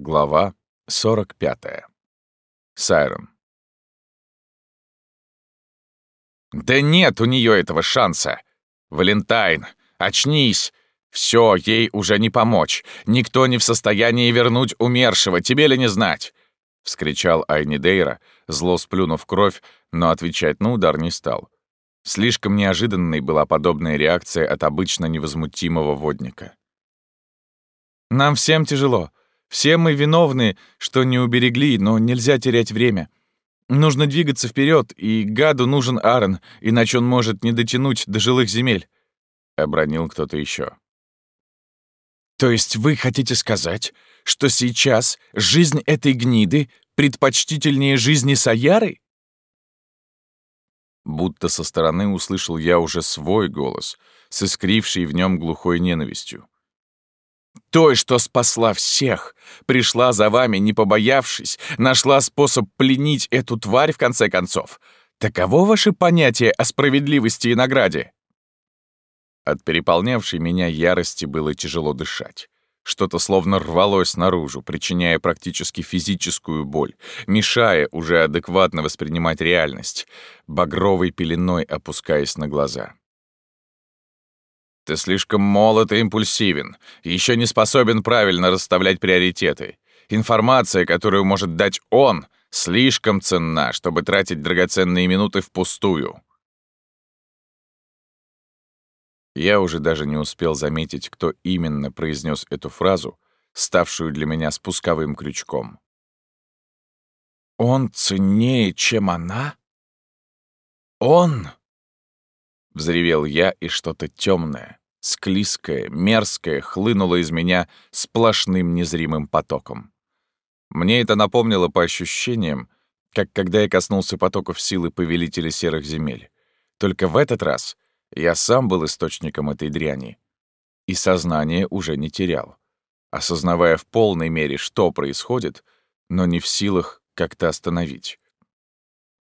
Глава 45. Сайрон. «Да нет у нее этого шанса! Валентайн, очнись! Все, ей уже не помочь. Никто не в состоянии вернуть умершего, тебе ли не знать!» — вскричал Айнидейра, зло сплюнув кровь, но отвечать на удар не стал. Слишком неожиданной была подобная реакция от обычно невозмутимого водника. «Нам всем тяжело. Все мы виновны, что не уберегли, но нельзя терять время. Нужно двигаться вперед, и гаду нужен Аарон, иначе он может не дотянуть до жилых земель», — обронил кто-то еще. «То есть вы хотите сказать, что сейчас жизнь этой гниды предпочтительнее жизни Саяры?» Будто со стороны услышал я уже свой голос, с искрившей в нем глухой ненавистью. Той, что спасла всех, пришла за вами, не побоявшись, нашла способ пленить эту тварь в конце концов. Таково ваше понятие о справедливости и награде?» От переполнявшей меня ярости было тяжело дышать. Что-то словно рвалось наружу, причиняя практически физическую боль, мешая уже адекватно воспринимать реальность, багровой пеленой опускаясь на глаза. Ты слишком молод и импульсивен, еще не способен правильно расставлять приоритеты. Информация, которую может дать он, слишком ценна, чтобы тратить драгоценные минуты впустую. Я уже даже не успел заметить, кто именно произнес эту фразу, ставшую для меня спусковым крючком. «Он ценнее, чем она? Он?» Взревел я, и что-то темное, склизкое, мерзкое хлынуло из меня сплошным незримым потоком. Мне это напомнило по ощущениям, как когда я коснулся потоков силы повелителя серых земель. Только в этот раз я сам был источником этой дряни. И сознание уже не терял, осознавая в полной мере, что происходит, но не в силах как-то остановить.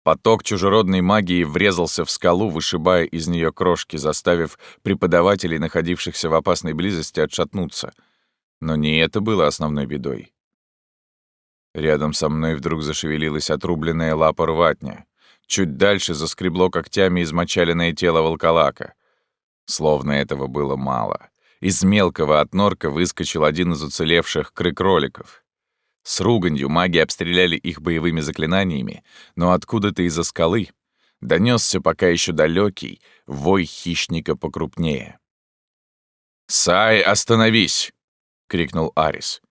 Поток чужеродной магии врезался в скалу, вышибая из нее крошки, заставив преподавателей, находившихся в опасной близости, отшатнуться. Но не это было основной бедой. Рядом со мной вдруг зашевелилась отрубленная лапа рватня. Чуть дальше заскребло когтями измочаленное тело волколака. Словно этого было мало. Из мелкого отнорка выскочил один из уцелевших кры-кроликов. С руганью маги обстреляли их боевыми заклинаниями, но откуда-то из-за скалы донесся пока еще далекий вой хищника покрупнее. «Сай, остановись!» — крикнул Арис.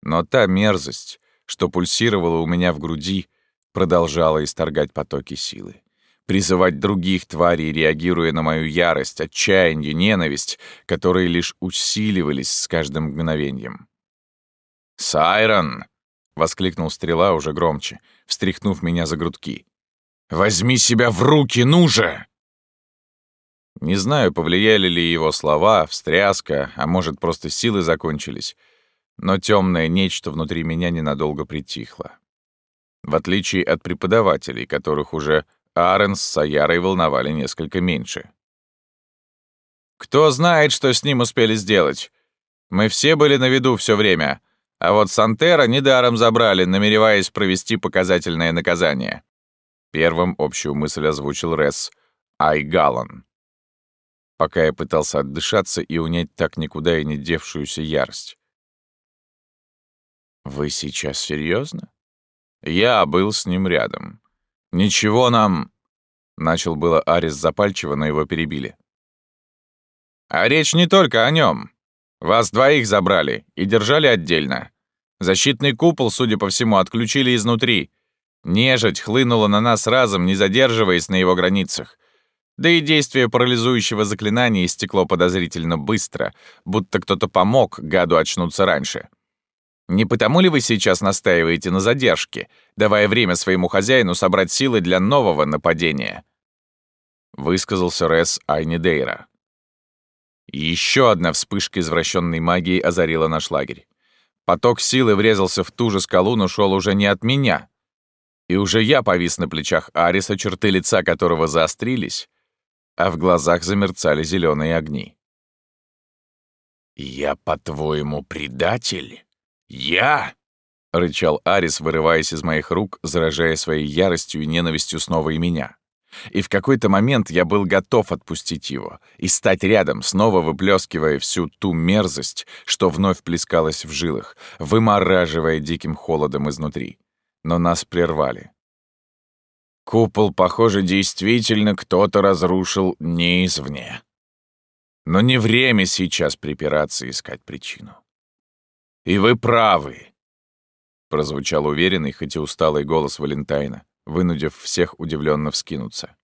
Но та мерзость, что пульсировала у меня в груди, продолжала исторгать потоки силы. Призывать других тварей, реагируя на мою ярость, отчаяние, ненависть, которые лишь усиливались с каждым мгновением. «Сайрон!» — воскликнул стрела уже громче, встряхнув меня за грудки. «Возьми себя в руки, ну же!» Не знаю, повлияли ли его слова, встряска, а может, просто силы закончились, но темное нечто внутри меня ненадолго притихло. В отличие от преподавателей, которых уже Аарон с Саярой волновали несколько меньше. «Кто знает, что с ним успели сделать? Мы все были на виду все время, а вот Сантера недаром забрали, намереваясь провести показательное наказание. Первым общую мысль озвучил Ресс Айгалан. Пока я пытался отдышаться и унять так никуда и не девшуюся ярость. «Вы сейчас серьезно? Я был с ним рядом. Ничего нам...» Начал было Арис запальчиво, но его перебили. «А речь не только о нем. Вас двоих забрали и держали отдельно. Защитный купол, судя по всему, отключили изнутри. Нежить хлынула на нас разом, не задерживаясь на его границах. Да и действие парализующего заклинания истекло подозрительно быстро, будто кто-то помог гаду очнуться раньше. Не потому ли вы сейчас настаиваете на задержке, давая время своему хозяину собрать силы для нового нападения?» Высказался Рес Айнидейра. Еще одна вспышка извращенной магии озарила наш лагерь. Поток силы врезался в ту же скалу, но шел уже не от меня. И уже я повис на плечах Ариса, черты лица которого заострились, а в глазах замерцали зеленые огни. «Я, по-твоему, предатель? Я?» рычал Арис, вырываясь из моих рук, заражая своей яростью и ненавистью снова и меня. И в какой-то момент я был готов отпустить его и стать рядом, снова выплескивая всю ту мерзость, что вновь плескалась в жилах, вымораживая диким холодом изнутри. Но нас прервали. Купол, похоже, действительно кто-то разрушил не извне. Но не время сейчас припираться и искать причину. «И вы правы», — прозвучал уверенный, хоть и усталый голос Валентайна, вынудив всех удивленно вскинуться.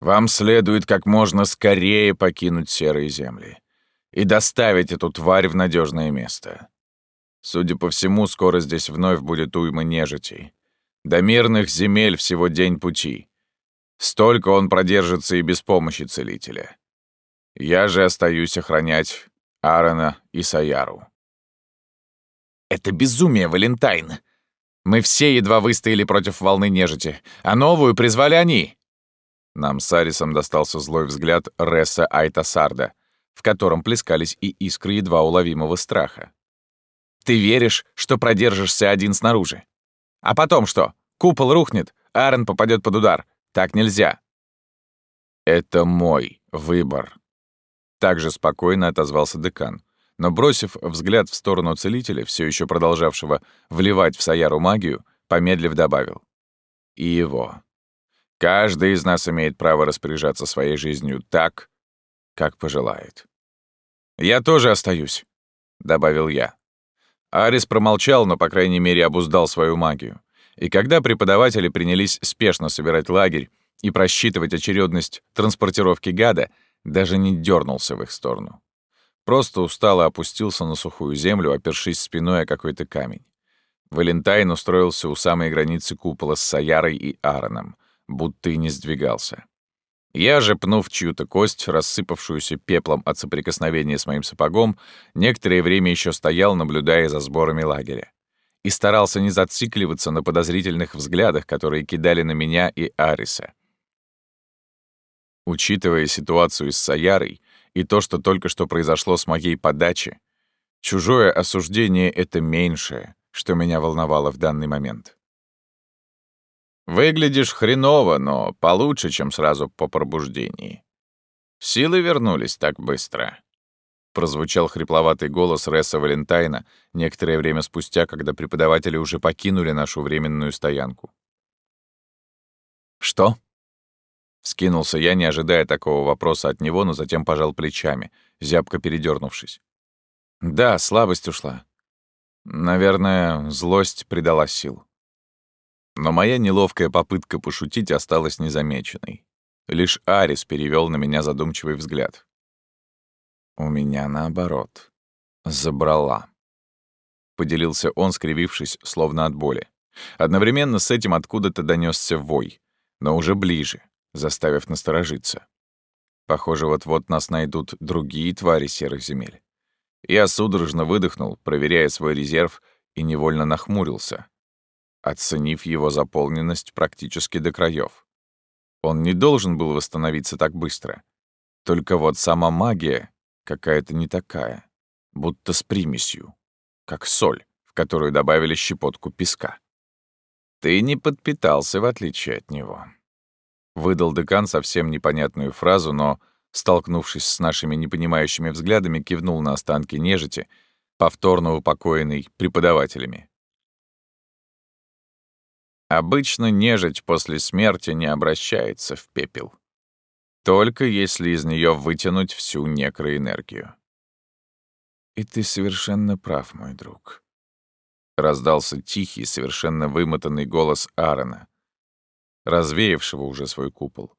«Вам следует как можно скорее покинуть серые земли и доставить эту тварь в надежное место. Судя по всему, скоро здесь вновь будет уйма нежити. До мирных земель всего день пути. Столько он продержится и без помощи целителя. Я же остаюсь охранять Аарона и Саяру. «Это безумие, Валентайн! Мы все едва выстояли против волны нежити, а новую призвали они!» Нам с Арисом достался злой взгляд Ресса Айтасарда, в котором плескались и искры едва уловимого страха. «Ты веришь, что продержишься один снаружи? А потом что? Купол рухнет, Аарон попадет под удар. Так нельзя!» «Это мой выбор», — также спокойно отозвался декан но, бросив взгляд в сторону целителя, все еще продолжавшего вливать в Саяру магию, помедлив добавил. «И его. Каждый из нас имеет право распоряжаться своей жизнью так, как пожелает». «Я тоже остаюсь», — добавил я. Арис промолчал, но, по крайней мере, обуздал свою магию. И когда преподаватели принялись спешно собирать лагерь и просчитывать очередность транспортировки гада, даже не дернулся в их сторону. Просто устало опустился на сухую землю, опершись спиной о какой-то камень. Валентайн устроился у самой границы купола с Саярой и Аароном, будто и не сдвигался. Я же, пнув чью-то кость, рассыпавшуюся пеплом от соприкосновения с моим сапогом, некоторое время еще стоял, наблюдая за сборами лагеря. И старался не зацикливаться на подозрительных взглядах, которые кидали на меня и Ариса. Учитывая ситуацию с Саярой, и то, что только что произошло с моей подачи. Чужое осуждение — это меньшее, что меня волновало в данный момент. «Выглядишь хреново, но получше, чем сразу по пробуждении. Силы вернулись так быстро», — прозвучал хрипловатый голос Ресса Валентайна некоторое время спустя, когда преподаватели уже покинули нашу временную стоянку. «Что?» Скинулся я, не ожидая такого вопроса от него, но затем пожал плечами, зябко передернувшись. Да, слабость ушла. Наверное, злость придала сил. Но моя неловкая попытка пошутить осталась незамеченной. Лишь Арис перевел на меня задумчивый взгляд. «У меня наоборот. Забрала». Поделился он, скривившись, словно от боли. Одновременно с этим откуда-то донесся вой, но уже ближе, заставив насторожиться. Похоже, вот-вот нас найдут другие твари серых земель. Я судорожно выдохнул, проверяя свой резерв, и невольно нахмурился, оценив его заполненность практически до краев. Он не должен был восстановиться так быстро. Только вот сама магия какая-то не такая, будто с примесью, как соль, в которую добавили щепотку песка. Ты не подпитался, в отличие от него. Выдал декан совсем непонятную фразу, но, столкнувшись с нашими непонимающими взглядами, кивнул на останки нежити, повторно упокоенный преподавателями. Обычно нежить после смерти не обращается в пепел. Только если из нее вытянуть всю некроэнергию. «И ты совершенно прав, мой друг», — раздался тихий, совершенно вымотанный голос Аарона, развеявшего уже свой купол.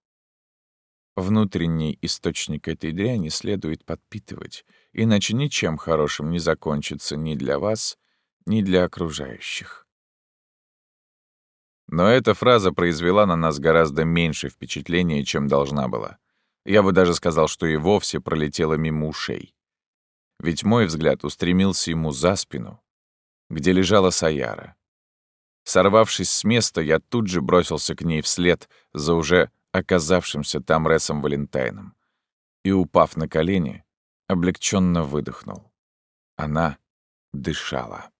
Внутренний источник этой дряни следует подпитывать, иначе ничем хорошим не закончится ни для вас, ни для окружающих. Но эта фраза произвела на нас гораздо меньше впечатления, чем должна была. Я бы даже сказал, что и вовсе пролетела мимо ушей. Ведь мой взгляд устремился ему за спину, где лежала Саяра. Сорвавшись с места, я тут же бросился к ней вслед за уже оказавшимся там Ресом Валентайном. И, упав на колени, облегченно выдохнул. Она дышала.